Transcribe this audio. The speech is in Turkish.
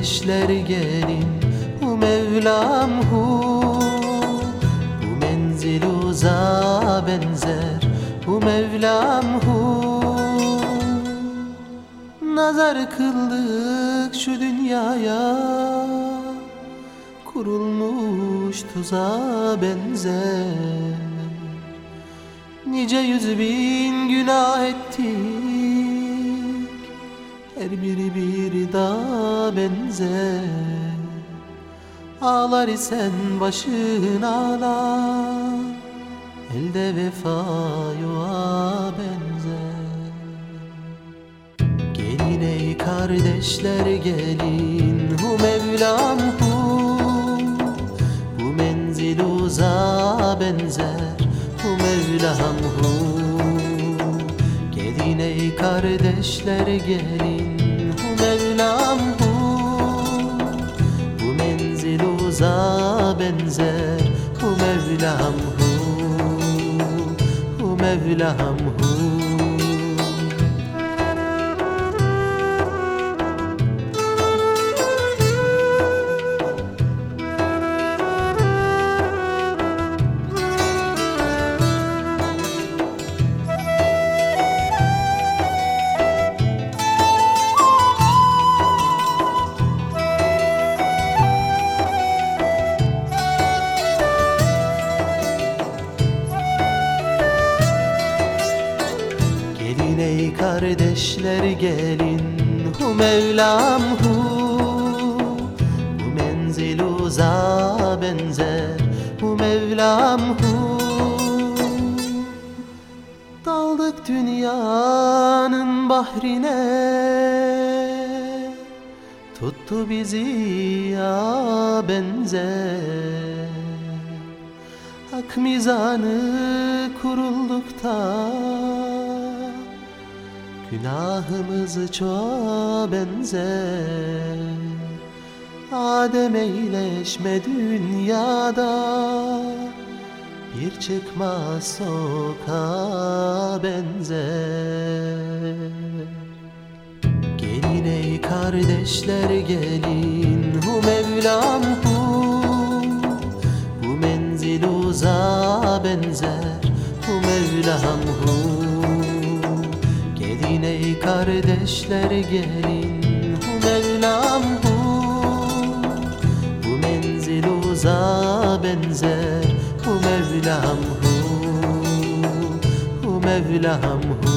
kardeşler gelin. Hu Mevlam hu Bu menzil uzağa benzer. Hu Mevlam hu Nazar kıldık şu dünyaya. Kurulmuş tuzağa benzer. Nice yüz bin günah ettik Her biri bir dağa benzer. Ağlar isen başın ağlar. Elde vefa yuva benzer. Gelin ey kardeşler gelin. Hu Mevlam hu. Bu menzil uzağa benzer. Hu Mevlam hu Ey kardeşler gelin. Hu Mevlam hu Bu menzil uzağa benzer. Hu Mevlam hu Hu Mevlam hu kardeşler gelin. Hu Mevlam hu. Bu menzil uzağa benzer. Hu Mevlam hu. Daldık dünyanın bahrine. Tuttu bizi ya benzer. Hak mizanı kuruldukta Günahımız çoğa benzer. Adem eyleşme dünyada Bir çıkmaz sokağa benzer. Gelin ey kardeşler gelin. Hu Mevlam hu kardeşler gelin. Hu Mevlam hu Bu menzil uzağa benzer. Hu Mevlam hu Hu Mevlam hu